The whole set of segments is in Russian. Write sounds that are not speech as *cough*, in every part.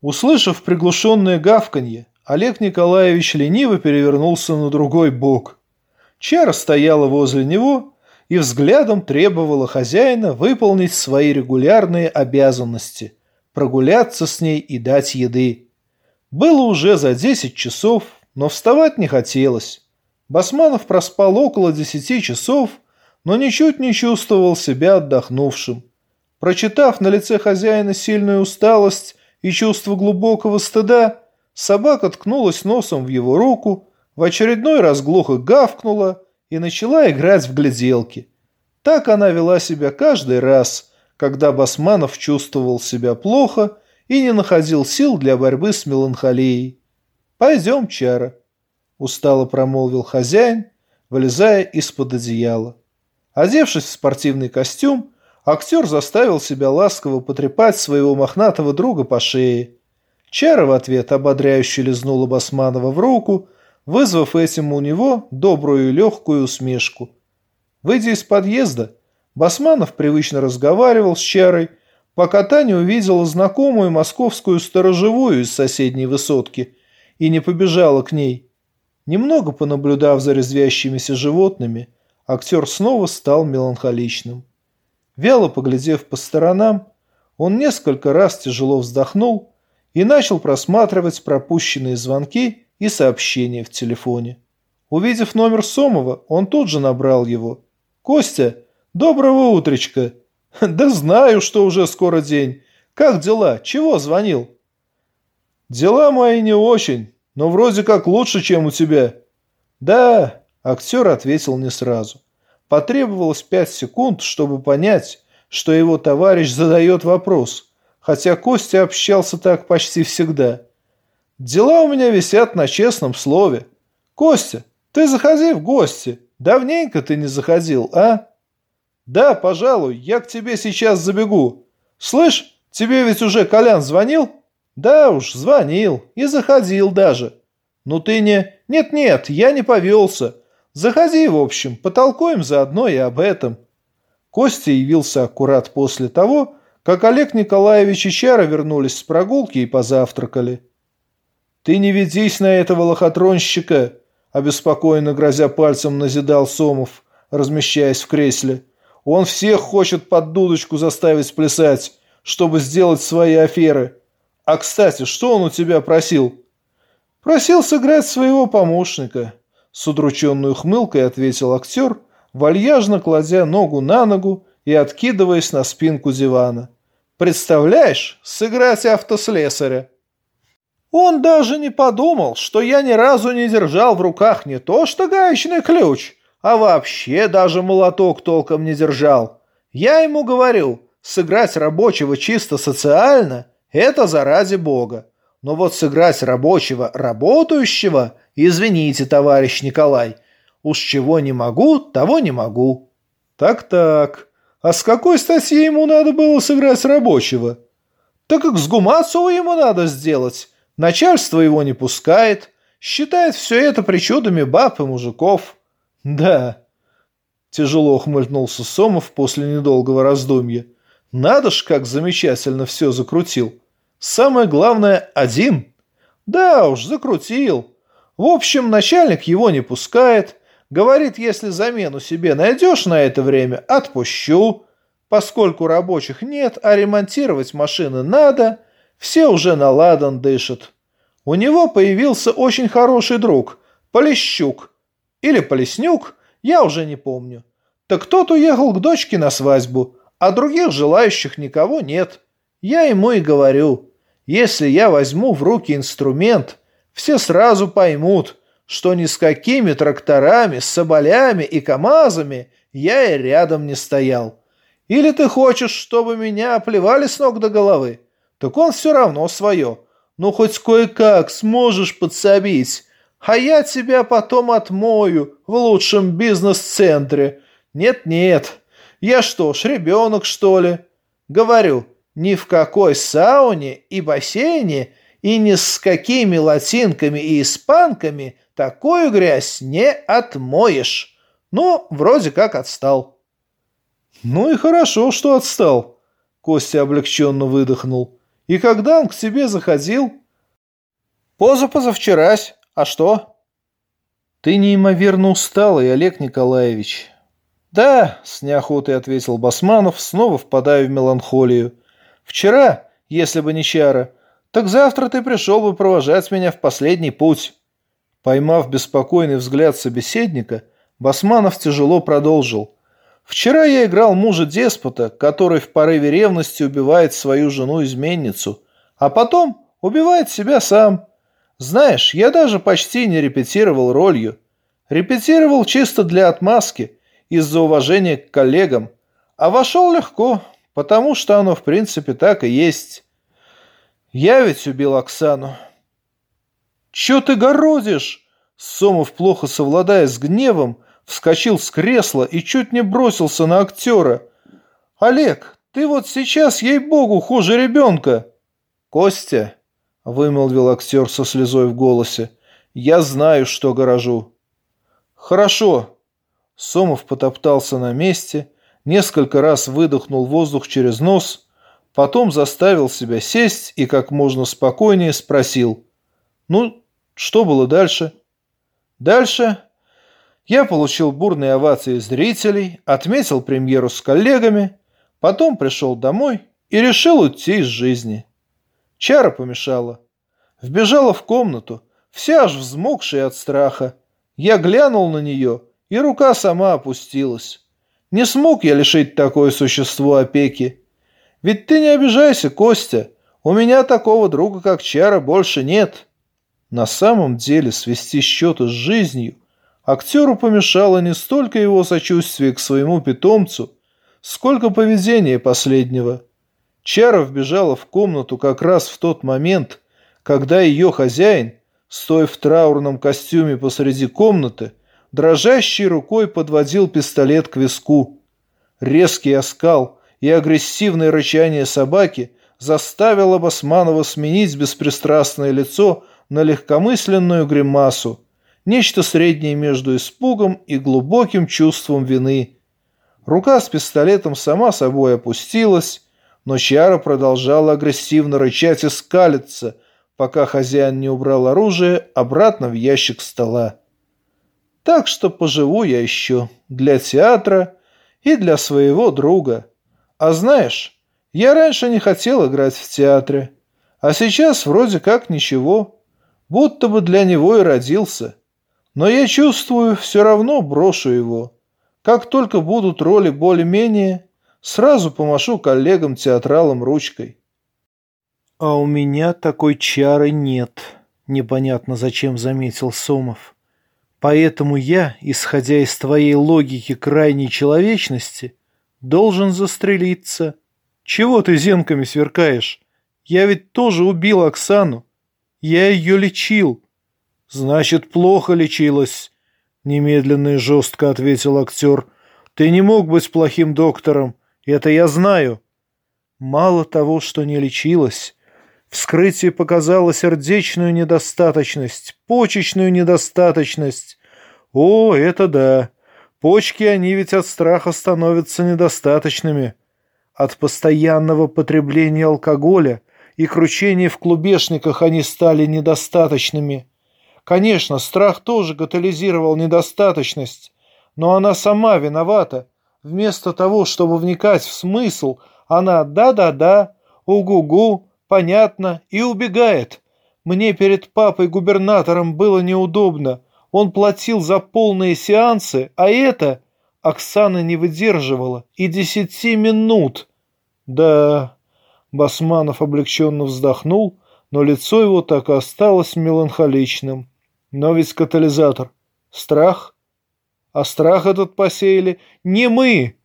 Услышав приглушенное гавканье, Олег Николаевич лениво перевернулся на другой бок. Чара стояла возле него и взглядом требовала хозяина выполнить свои регулярные обязанности – прогуляться с ней и дать еды. Было уже за десять часов, но вставать не хотелось. Басманов проспал около десяти часов, но ничуть не чувствовал себя отдохнувшим. Прочитав на лице хозяина сильную усталость и чувство глубокого стыда, собака ткнулась носом в его руку, в очередной раз глухо гавкнула и начала играть в гляделки. Так она вела себя каждый раз, когда Басманов чувствовал себя плохо и не находил сил для борьбы с меланхолией. «Пойдем, Чара», устало промолвил хозяин, вылезая из-под одеяла. Одевшись в спортивный костюм, актер заставил себя ласково потрепать своего мохнатого друга по шее. Чара в ответ ободряюще лизнула Басманова в руку, вызвав этим у него добрую и легкую усмешку. Выйдя из подъезда, Басманов привычно разговаривал с Чарой, пока та не увидела знакомую московскую сторожевую из соседней высотки и не побежала к ней – Немного понаблюдав за резвящимися животными, актер снова стал меланхоличным. Вяло поглядев по сторонам, он несколько раз тяжело вздохнул и начал просматривать пропущенные звонки и сообщения в телефоне. Увидев номер Сомова, он тут же набрал его. «Костя, доброго утречка!» *laughs* «Да знаю, что уже скоро день. Как дела? Чего звонил?» «Дела мои не очень но вроде как лучше, чем у тебя». «Да», – актер ответил не сразу. Потребовалось пять секунд, чтобы понять, что его товарищ задает вопрос, хотя Костя общался так почти всегда. «Дела у меня висят на честном слове. Костя, ты заходи в гости. Давненько ты не заходил, а?» «Да, пожалуй, я к тебе сейчас забегу. Слышь, тебе ведь уже Колян звонил?» «Да уж, звонил. И заходил даже». «Ну ты не...» «Нет-нет, я не повелся. Заходи, в общем, потолкуем заодно и об этом». Костя явился аккурат после того, как Олег Николаевич и Чара вернулись с прогулки и позавтракали. «Ты не ведись на этого лохотронщика», – обеспокоенно грозя пальцем назидал Сомов, размещаясь в кресле. «Он всех хочет под дудочку заставить плясать, чтобы сделать свои аферы. А, кстати, что он у тебя просил?» «Просил сыграть своего помощника», — с удрученной ухмылкой ответил актер, вальяжно кладя ногу на ногу и откидываясь на спинку дивана. «Представляешь, сыграть автослесаря!» Он даже не подумал, что я ни разу не держал в руках не то что гаечный ключ, а вообще даже молоток толком не держал. Я ему говорю, сыграть рабочего чисто социально это заради Бога. Но вот сыграть рабочего работающего, извините, товарищ Николай, уж чего не могу, того не могу. Так-так, а с какой статьи ему надо было сыграть рабочего? Так как с Гумацову ему надо сделать. Начальство его не пускает, считает все это причудами баб и мужиков. Да, тяжело ухмыльнулся Сомов после недолгого раздумья. Надо ж, как замечательно все закрутил. Самое главное, один. Да уж, закрутил. В общем, начальник его не пускает. Говорит, если замену себе найдешь на это время, отпущу. Поскольку рабочих нет, а ремонтировать машины надо, все уже на ладан дышат. У него появился очень хороший друг, Полищук. Или Полеснюк, я уже не помню. Так тот уехал к дочке на свадьбу, а других желающих никого нет. Я ему и говорю, если я возьму в руки инструмент, все сразу поймут, что ни с какими тракторами, с соболями и КАМАЗами я и рядом не стоял. Или ты хочешь, чтобы меня оплевали с ног до головы? Так он все равно свое. Ну, хоть кое-как сможешь подсобить, а я тебя потом отмою в лучшем бизнес-центре. Нет-нет, я что ж, ребенок, что ли? Говорю, ни в какой сауне и бассейне и ни с какими латинками и испанками такую грязь не отмоешь. Ну, вроде как отстал. Ну и хорошо, что отстал. Костя облегченно выдохнул. И когда он к тебе заходил? Поза-позавчерась. А что? Ты неимоверно усталый, Олег Николаевич. Да, с неохотой ответил Басманов, снова впадая в меланхолию. Вчера, если бы не чара, так завтра ты пришел бы провожать меня в последний путь. Поймав беспокойный взгляд собеседника, Басманов тяжело продолжил. «Вчера я играл мужа-деспота, который в порыве ревности убивает свою жену-изменницу, а потом убивает себя сам. Знаешь, я даже почти не репетировал ролью. Репетировал чисто для отмазки, из-за уважения к коллегам, а вошел легко, потому что оно в принципе так и есть. Я ведь убил Оксану». «Чё ты городишь?» Сомов, плохо совладая с гневом, вскочил с кресла и чуть не бросился на актера. «Олег, ты вот сейчас, ей-богу, хуже ребенка!» «Костя», — вымолвил актер со слезой в голосе, — «я знаю, что горожу». «Хорошо». Сомов потоптался на месте, несколько раз выдохнул воздух через нос, потом заставил себя сесть и как можно спокойнее спросил. «Ну, что было дальше?» Дальше я получил бурные овации зрителей, отметил премьеру с коллегами, потом пришел домой и решил уйти из жизни. Чара помешала. Вбежала в комнату, вся аж взмокшая от страха. Я глянул на нее, и рука сама опустилась. Не смог я лишить такое существо опеки. Ведь ты не обижайся, Костя, у меня такого друга, как Чара, больше нет». На самом деле свести счеты с жизнью актеру помешало не столько его сочувствие к своему питомцу, сколько поведение последнего. Чара вбежала в комнату как раз в тот момент, когда ее хозяин, стоя в траурном костюме посреди комнаты, дрожащей рукой подводил пистолет к виску. Резкий оскал и агрессивное рычание собаки заставило Басманова сменить беспристрастное лицо на легкомысленную гримасу, нечто среднее между испугом и глубоким чувством вины. Рука с пистолетом сама собой опустилась, но Чара продолжала агрессивно рычать и скалиться, пока хозяин не убрал оружие обратно в ящик стола. Так что поживу я еще для театра и для своего друга. А знаешь, я раньше не хотел играть в театре, а сейчас вроде как ничего будто бы для него и родился. Но я чувствую, все равно брошу его. Как только будут роли более-менее, сразу помашу коллегам-театралам ручкой. А у меня такой чары нет, непонятно зачем заметил Сомов. Поэтому я, исходя из твоей логики крайней человечности, должен застрелиться. Чего ты зенками сверкаешь? Я ведь тоже убил Оксану. Я ее лечил». «Значит, плохо лечилась», — немедленно и жестко ответил актер. «Ты не мог быть плохим доктором, это я знаю». Мало того, что не лечилась, вскрытие показало сердечную недостаточность, почечную недостаточность. О, это да. Почки, они ведь от страха становятся недостаточными. От постоянного потребления алкоголя и кручения в клубешниках они стали недостаточными. Конечно, страх тоже катализировал недостаточность, но она сама виновата. Вместо того, чтобы вникать в смысл, она «да-да-да», «угу-гу», «понятно» и убегает. Мне перед папой-губернатором было неудобно. Он платил за полные сеансы, а это... Оксана не выдерживала. И десяти минут. Да, Басманов облегченно вздохнул, но лицо его так и осталось меланхоличным. Но ведь катализатор. Страх? А страх этот посеяли не мы.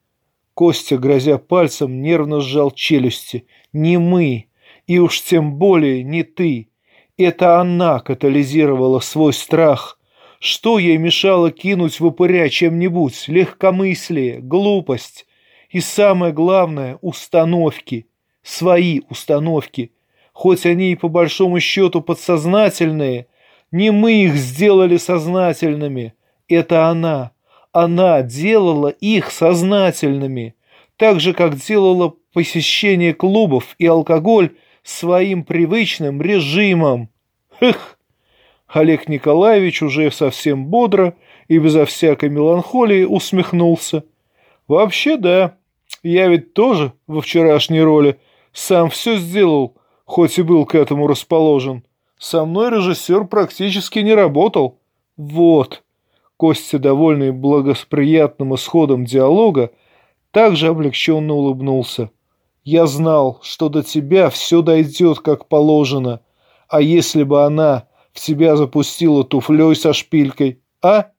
Костя, грозя пальцем, нервно сжал челюсти. Не мы. И уж тем более не ты. Это она катализировала свой страх. Что ей мешало кинуть в упыря чем-нибудь? Легкомыслие, глупость. И самое главное – установки – свои установки, хоть они и по большому счету подсознательные, не мы их сделали сознательными, это она. Она делала их сознательными, так же, как делала посещение клубов и алкоголь своим привычным режимом. Эх! Олег Николаевич уже совсем бодро и безо всякой меланхолии усмехнулся. Вообще да, я ведь тоже во вчерашней роли сам все сделал, хоть и был к этому расположен. Со мной режиссер практически не работал. Вот. Костя, довольный благоприятным исходом диалога, также облегченно улыбнулся. Я знал, что до тебя все дойдет как положено. А если бы она в тебя запустила туфлей со шпилькой, а?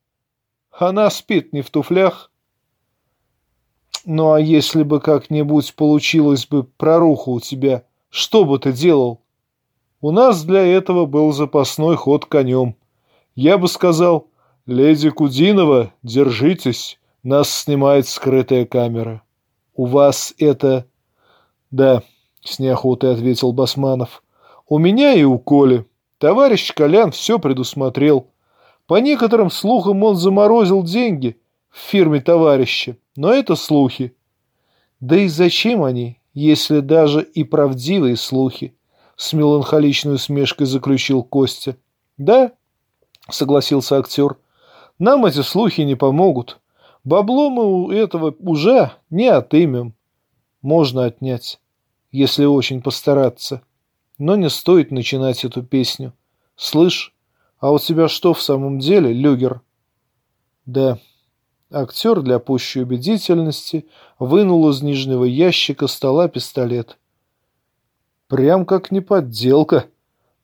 Она спит не в туфлях. Ну а если бы как-нибудь получилось бы проруха у тебя, что бы ты делал? У нас для этого был запасной ход конем. Я бы сказал, леди Кудинова, держитесь, нас снимает скрытая камера. У вас это... Да, с неохотой ответил Басманов. У меня и у Коли. Товарищ Колян все предусмотрел. По некоторым слухам он заморозил деньги в фирме товарища, но это слухи. Да и зачем они, если даже и правдивые слухи? С меланхоличной усмешкой заключил Костя. Да, согласился актер, нам эти слухи не помогут. Бабло мы у этого уже не отымем. Можно отнять, если очень постараться. Но не стоит начинать эту песню. Слышь, а у тебя что в самом деле, Люгер? Да. Актер для пущей убедительности вынул из нижнего ящика стола пистолет. Прям как не подделка.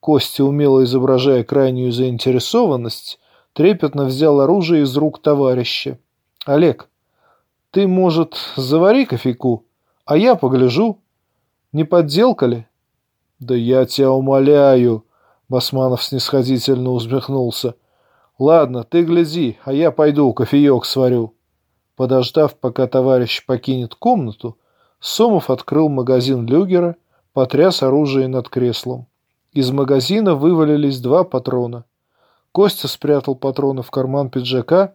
Костя, умело изображая крайнюю заинтересованность, трепетно взял оружие из рук товарища. «Олег, ты, может, завари кофейку, а я погляжу. Не подделка ли?» «Да я тебя умоляю!» Басманов снисходительно усмехнулся. «Ладно, ты гляди, а я пойду кофеек сварю». Подождав, пока товарищ покинет комнату, Сомов открыл магазин Люгера, потряс оружие над креслом. Из магазина вывалились два патрона. Костя спрятал патроны в карман пиджака.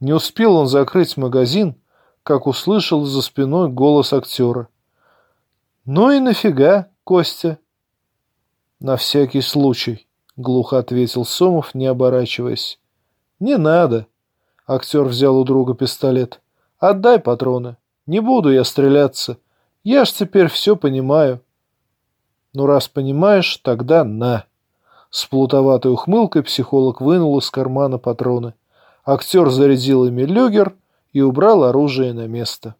Не успел он закрыть магазин, как услышал за спиной голос актера. «Ну и нафига, Костя?» «На всякий случай», — глухо ответил Сомов, не оборачиваясь. «Не надо». Актер взял у друга пистолет. «Отдай патроны. Не буду я стреляться. Я ж теперь все понимаю». «Ну, раз понимаешь, тогда на». С плутоватой ухмылкой психолог вынул из кармана патроны. Актер зарядил ими люгер и убрал оружие на место.